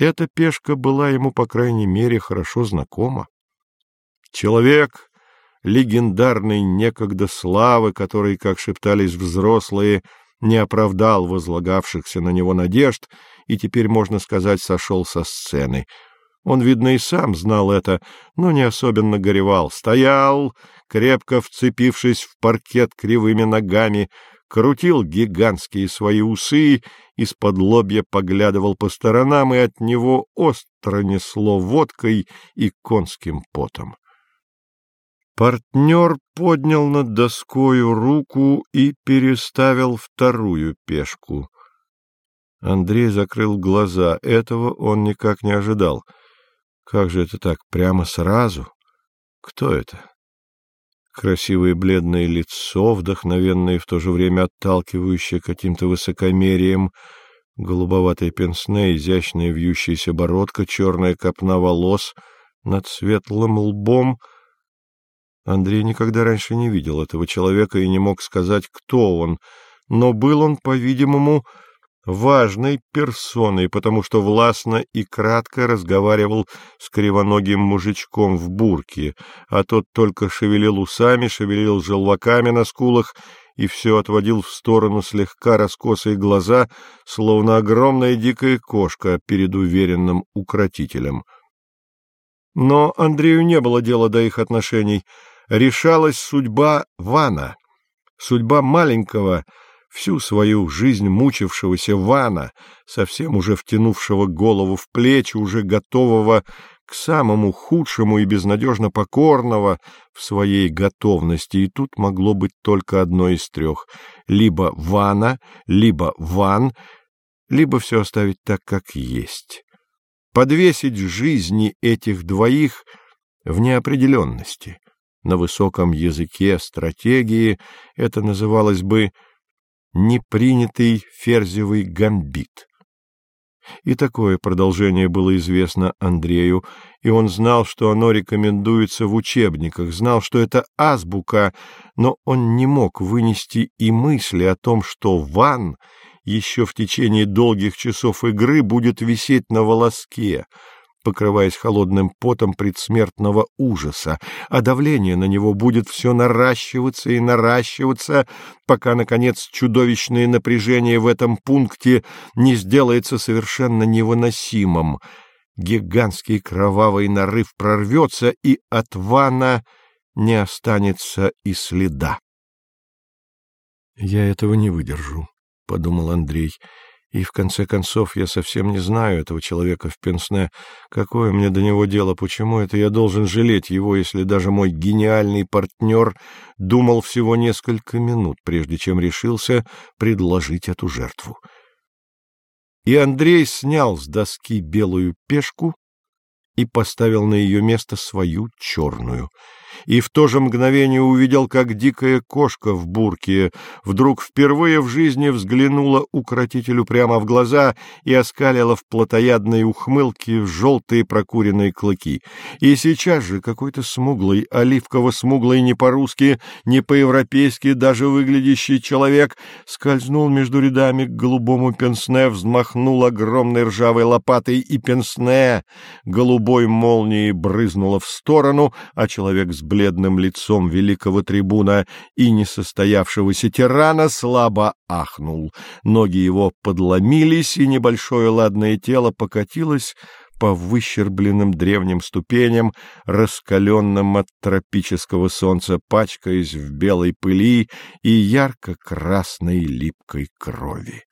Эта пешка была ему, по крайней мере, хорошо знакома. Человек легендарной некогда славы, который, как шептались взрослые, не оправдал возлагавшихся на него надежд и теперь, можно сказать, сошел со сцены. Он, видно, и сам знал это, но не особенно горевал. Стоял, крепко вцепившись в паркет кривыми ногами, крутил гигантские свои усы, из-под лобья поглядывал по сторонам, и от него остро несло водкой и конским потом. Партнер поднял над доскою руку и переставил вторую пешку. Андрей закрыл глаза. Этого он никак не ожидал. Как же это так, прямо сразу? Кто это? Красивое бледное лицо, вдохновенное и в то же время отталкивающее каким-то высокомерием, голубоватое пенсне, изящная вьющаяся бородка, черная копна волос над светлым лбом — Андрей никогда раньше не видел этого человека и не мог сказать, кто он, но был он, по-видимому, важной персоной, потому что властно и кратко разговаривал с кривоногим мужичком в бурке, а тот только шевелил усами, шевелил желваками на скулах и все отводил в сторону слегка раскосые глаза, словно огромная дикая кошка перед уверенным укротителем. Но Андрею не было дела до их отношений — решалась судьба Вана, судьба маленького, всю свою жизнь мучившегося Вана, совсем уже втянувшего голову в плечи, уже готового к самому худшему и безнадежно покорного в своей готовности, и тут могло быть только одно из трех — либо Вана, либо Ван, либо все оставить так, как есть. Подвесить жизни этих двоих в неопределенности — на высоком языке стратегии это называлось бы «непринятый ферзевый гамбит». И такое продолжение было известно Андрею, и он знал, что оно рекомендуется в учебниках, знал, что это азбука, но он не мог вынести и мысли о том, что Ван еще в течение долгих часов игры будет висеть на волоске, покрываясь холодным потом предсмертного ужаса, а давление на него будет все наращиваться и наращиваться, пока, наконец, чудовищное напряжение в этом пункте не сделается совершенно невыносимым. Гигантский кровавый нарыв прорвется, и от вана не останется и следа. — Я этого не выдержу, — подумал Андрей, — и, в конце концов, я совсем не знаю этого человека в Пенсне. Какое мне до него дело? Почему это я должен жалеть его, если даже мой гениальный партнер думал всего несколько минут, прежде чем решился предложить эту жертву? И Андрей снял с доски белую пешку и поставил на ее место свою черную — и в то же мгновение увидел, как дикая кошка в бурке вдруг впервые в жизни взглянула укротителю прямо в глаза и оскалила в плотоядной ухмылке желтые прокуренные клыки. И сейчас же какой-то смуглый, оливково-смуглый не по-русски, не по-европейски даже выглядящий человек скользнул между рядами к голубому пенсне, взмахнул огромной ржавой лопатой, и пенсне голубой молнией брызнуло в сторону, а человек с бледным лицом великого трибуна и несостоявшегося тирана слабо ахнул. Ноги его подломились, и небольшое ладное тело покатилось по выщербленным древним ступеням, раскаленным от тропического солнца, пачкаясь в белой пыли и ярко-красной липкой крови.